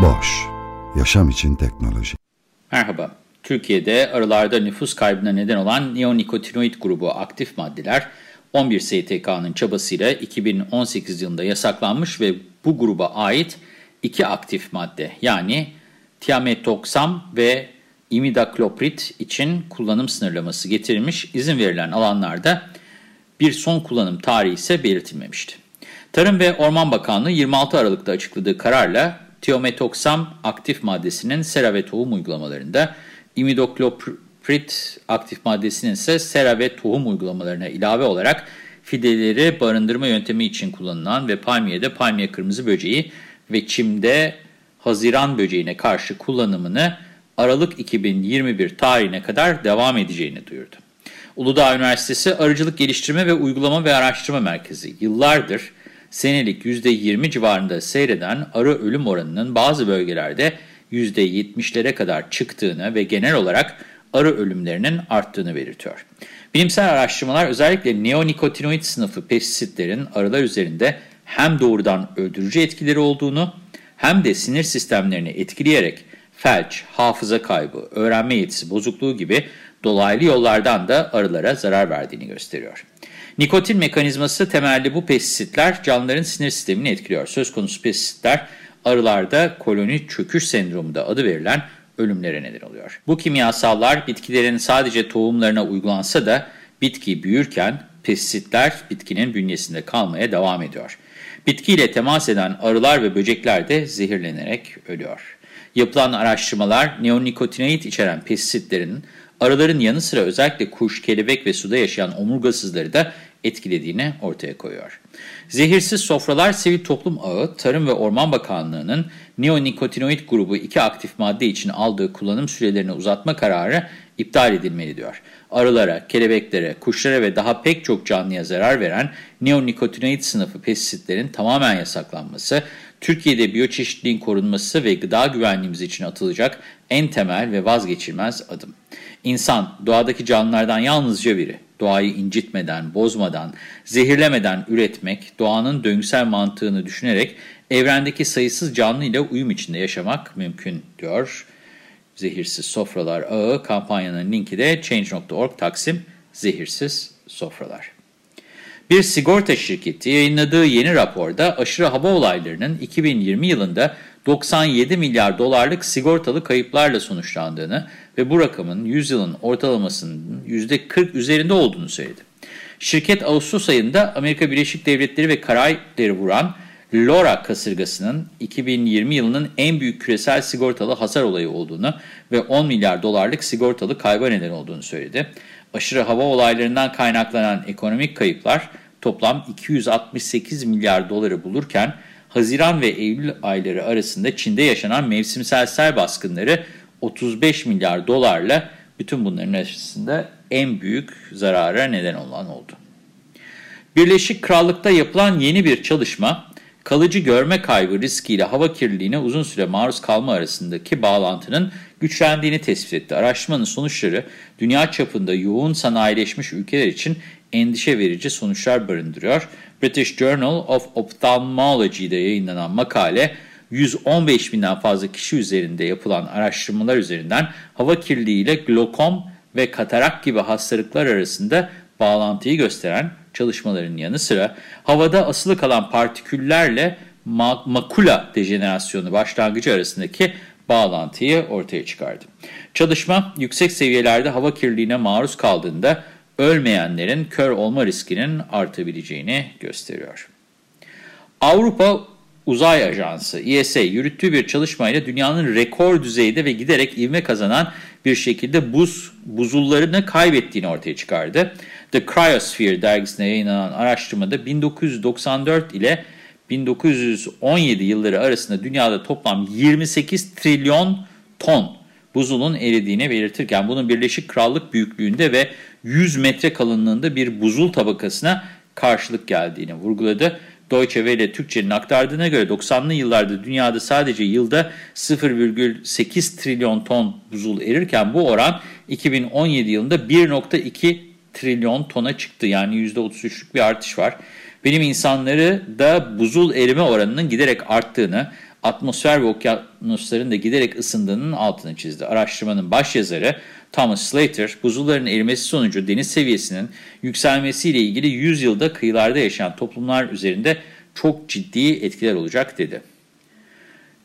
Boş, yaşam için teknoloji. Merhaba. Türkiye'de arılarda nüfus kaybına neden olan neonikotinoid grubu aktif maddeler 11 STK'nın çabasıyla 2018 yılında yasaklanmış ve bu gruba ait iki aktif madde yani tiametoksam ve imidakloprid için kullanım sınırlaması getirilmiş. İzin verilen alanlarda bir son kullanım tarihi ise belirtilmemişti. Tarım ve Orman Bakanlığı 26 Aralık'ta açıkladığı kararla tiametoksam aktif maddesinin sera ve tohum uygulamalarında, imidakloprid aktif maddesinin ise sera ve tohum uygulamalarına ilave olarak fideleri barındırma yöntemi için kullanılan ve palmiyede palmiye kırmızı böceği ve çimde haziran böceğine karşı kullanımını Aralık 2021 tarihine kadar devam edeceğini duyurdu. Uludağ Üniversitesi Arıcılık Geliştirme ve Uygulama ve Araştırma Merkezi yıllardır senelik %20 civarında seyreden arı ölüm oranının bazı bölgelerde %70'lere kadar çıktığını ve genel olarak arı ölümlerinin arttığını belirtiyor. Bilimsel araştırmalar özellikle neonikotinoid sınıfı pestisitlerin arılar üzerinde hem doğrudan öldürücü etkileri olduğunu hem de sinir sistemlerini etkileyerek felç, hafıza kaybı, öğrenme yetisi bozukluğu gibi dolaylı yollardan da arılara zarar verdiğini gösteriyor. Nikotin mekanizması temelli bu pestisitler canlıların sinir sistemini etkiliyor. Söz konusu pestisitler arılarda koloni çöküş sendromu da adı verilen ölümlere neden oluyor. Bu kimyasallar bitkilerin sadece tohumlarına uygulansa da bitki büyürken pestisitler bitkinin bünyesinde kalmaya devam ediyor. Bitkiyle temas eden arılar ve böcekler de zehirlenerek ölüyor. Yapılan araştırmalar neonikotinoid içeren pestisitlerin arıların yanı sıra özellikle kuş, kelebek ve suda yaşayan omurgasızları da etkilediğini ortaya koyuyor. Zehirsiz Sofralar Sivil Toplum Ağı, Tarım ve Orman Bakanlığı'nın neonikotinoid grubu 2 aktif madde için aldığı kullanım sürelerini uzatma kararı iptal edilmeli diyor. Arılara, kelebeklere, kuşlara ve daha pek çok canlıya zarar veren neonikotinoid sınıfı pestisitlerin tamamen yasaklanması, Türkiye'de biyoçeşitliliğin korunması ve gıda güvenliğimiz için atılacak en temel ve vazgeçilmez adım. İnsan, doğadaki canlılardan yalnızca biri. Doğayı incitmeden, bozmadan, zehirlemeden üretmek, doğanın döngüsel mantığını düşünerek evrendeki sayısız canlı ile uyum içinde yaşamak mümkün diyor. Zehirsiz Sofralar Ağı kampanyanın linki de change.org taksim zehirsiz sofralar. Bir sigorta şirketi yayınladığı yeni raporda aşırı hava olaylarının 2020 yılında 97 milyar dolarlık sigortalı kayıplarla sonuçlandığını ve bu rakamın 100 yılın ortalamasının %40 üzerinde olduğunu söyledi. Şirket Ağustos ayında Amerika Birleşik Devletleri ve Karayipleri vuran Laura kasırgasının 2020 yılının en büyük küresel sigortalı hasar olayı olduğunu ve 10 milyar dolarlık sigortalı kayba neden olduğunu söyledi. Aşırı hava olaylarından kaynaklanan ekonomik kayıplar toplam 268 milyar doları bulurken Haziran ve Eylül ayları arasında Çin'de yaşanan mevsimsel sel baskınları 35 milyar dolarla bütün bunların arasında en büyük zarara neden olan oldu. Birleşik Krallık'ta yapılan yeni bir çalışma, kalıcı görme kaybı riskiyle hava kirliliğine uzun süre maruz kalma arasındaki bağlantının güçlendiğini tespit etti. Araştırmanın sonuçları dünya çapında yoğun sanayileşmiş ülkeler için endişe verici sonuçlar barındırıyor. British Journal of Ophthalmology'de yayınlanan makale, 115 binden fazla kişi üzerinde yapılan araştırmalar üzerinden hava kirliliği ile glokom ve katarak gibi hastalıklar arasında bağlantıyı gösteren çalışmaların yanı sıra havada asılı kalan partiküllerle makula dejenerasyonu başlangıcı arasındaki bağlantıyı ortaya çıkardı. Çalışma yüksek seviyelerde hava kirliliğine maruz kaldığında ölmeyenlerin kör olma riskinin artabileceğini gösteriyor. Avrupa Uzay Ajansı ESA yürüttüğü bir çalışmayla dünyanın rekor düzeyde ve giderek ivme kazanan bir şekilde buz buzullarını kaybettiğini ortaya çıkardı. The Cryosphere dergisine yayınlanan araştırmada 1994 ile 1917 yılları arasında dünyada toplam 28 trilyon ton buzulun eridiğini belirtirken bunun Birleşik Krallık büyüklüğünde ve 100 metre kalınlığında bir buzul tabakasına karşılık geldiğini vurguladı. Deutsche Welle Türkçe'nin aktardığına göre 90'lı yıllarda dünyada sadece yılda 0,8 trilyon ton buzul erirken bu oran 2017 yılında 1,2 trilyon tona çıktı. Yani %33'lük bir artış var. Bilim insanları da buzul erime oranının giderek arttığını, atmosfer ve okyanusların da giderek ısındığının altını çizdi. Araştırmanın başyazarı Thomas Slater, buzulların erimesi sonucu deniz seviyesinin yükselmesiyle ilgili 100 yılda kıyılarda yaşayan toplumlar üzerinde çok ciddi etkiler olacak dedi.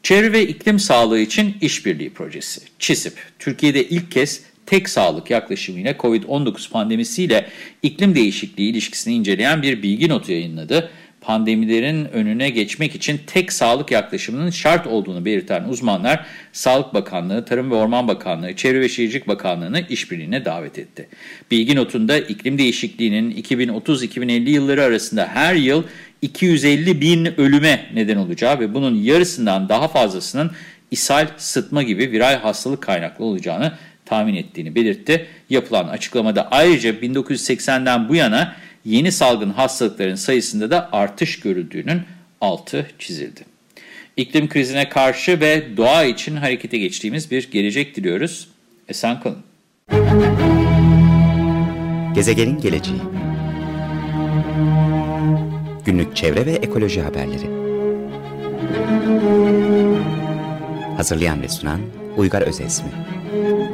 Çevre ve iklim sağlığı için işbirliği projesi. ÇİSİP, Türkiye'de ilk kez tek sağlık yaklaşımıyla COVID-19 pandemisiyle iklim değişikliği ilişkisini inceleyen bir bilgi notu yayınladı pandemilerin önüne geçmek için tek sağlık yaklaşımının şart olduğunu belirten uzmanlar, Sağlık Bakanlığı, Tarım ve Orman Bakanlığı, Çevre ve Şehircilik Bakanlığı'nı işbirliğine davet etti. Bilgi notunda iklim değişikliğinin 2030-2050 yılları arasında her yıl 250 bin ölüme neden olacağı ve bunun yarısından daha fazlasının ishal, sıtma gibi viral hastalık kaynaklı olacağını tahmin ettiğini belirtti. Yapılan açıklamada ayrıca 1980'den bu yana yeni salgın hastalıkların sayısında da artış görüldüğünün altı çizildi. İklim krizine karşı ve doğa için harekete geçtiğimiz bir gelecek diliyoruz. Esen kalın. Gezegenin geleceği Günlük çevre ve ekoloji haberleri Hazırlayan ve sunan Uygar Özesmi